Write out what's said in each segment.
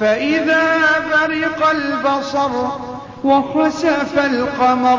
فإذا برق البصر وخسف القمر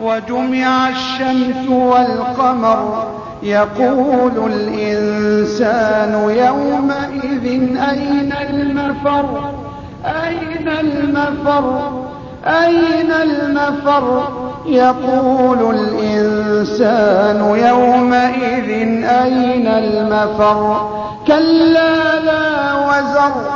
وجمع الشمس والقمر يقول الإنسان يومئذ أين المفر؟ أين المفر؟ أين المفر؟ يقول الإنسان يومئذ أين المفر؟ كلا لا وزر.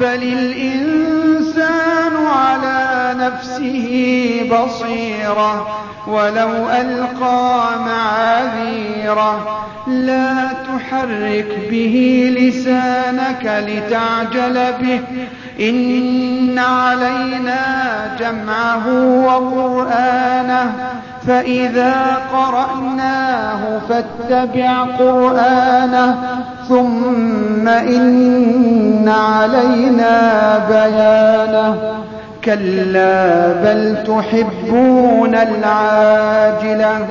بل الإنسان على نفسه بصيرة ولو ألقى معاذيرة. لا تحرك به لسانك لتعجل به. إن علينا جمعه وقرآنه. فإذا قرأناه فاتبع قرآنه. ثم إن علينا بيانه. كلا بل تحبون العاجلة.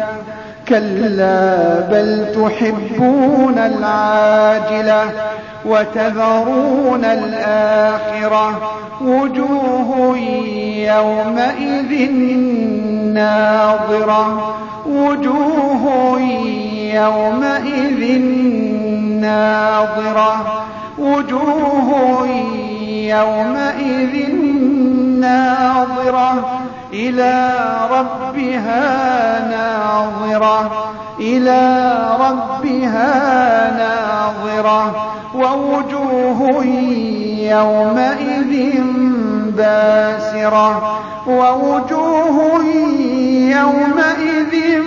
كلا بل تحبون العاجلة وتذرون الآخرة. وجوه يومئذ ناظرة. وجوه يومئذ ناظرة وجوه يومئذ ناظرة. إلى ربها ناظرة. إلى ربها ناظرة. ووجوه يومئذ باسرة. ووجوه يومئذ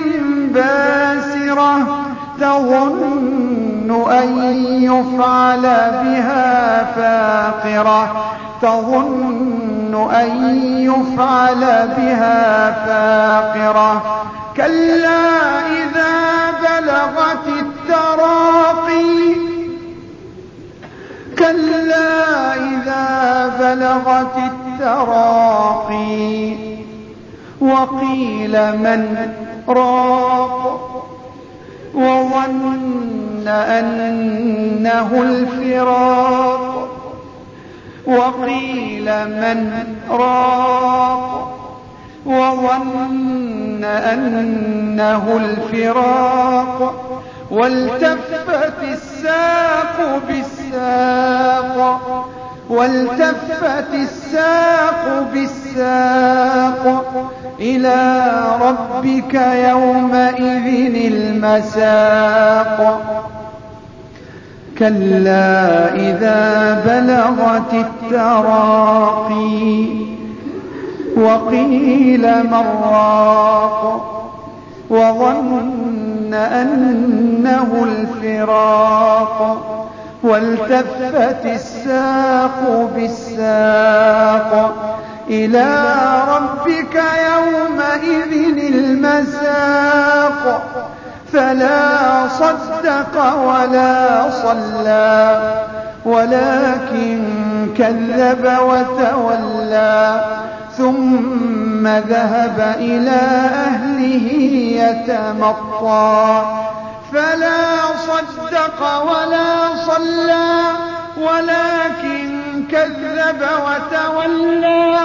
باسرة. تظن أن يفعل بها فاقرة تظن أن يفعل بها فاقرة كلا إذا بلغت التراقي كلا إذا بلغت التراقي وقيل من راق وظن أنه الفراق. وقيل من راق. وظن أنه الفراق. والتفت الساق بالساق. والتفت الساق بالساق. إلى ربك يومئذ المساق. كلا إذا بلغت التراقي وقيل من راق وظن أنه الفراق والتفت الساق بالساق إلى ربك يومئذ المساق فلا صدق ولا صلى ولكن كذب وتولى ثم ذهب إلى أهله يتمطى. فلا صدق ولا صلى ولكن كذب وتولى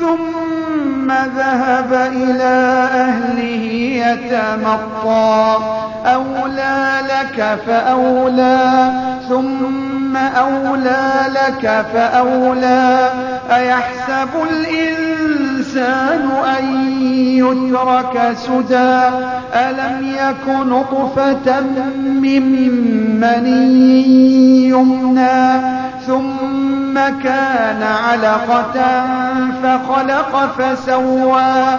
ثم ذهب إلى أهله يتمطى. أولى لك فأولى ثم أولى لك فأولى. أيحسب الإنسان أن يترك سدى؟ ألم يك نطفة من مني يمنى؟ ثم كان علقة فخلق فسوى.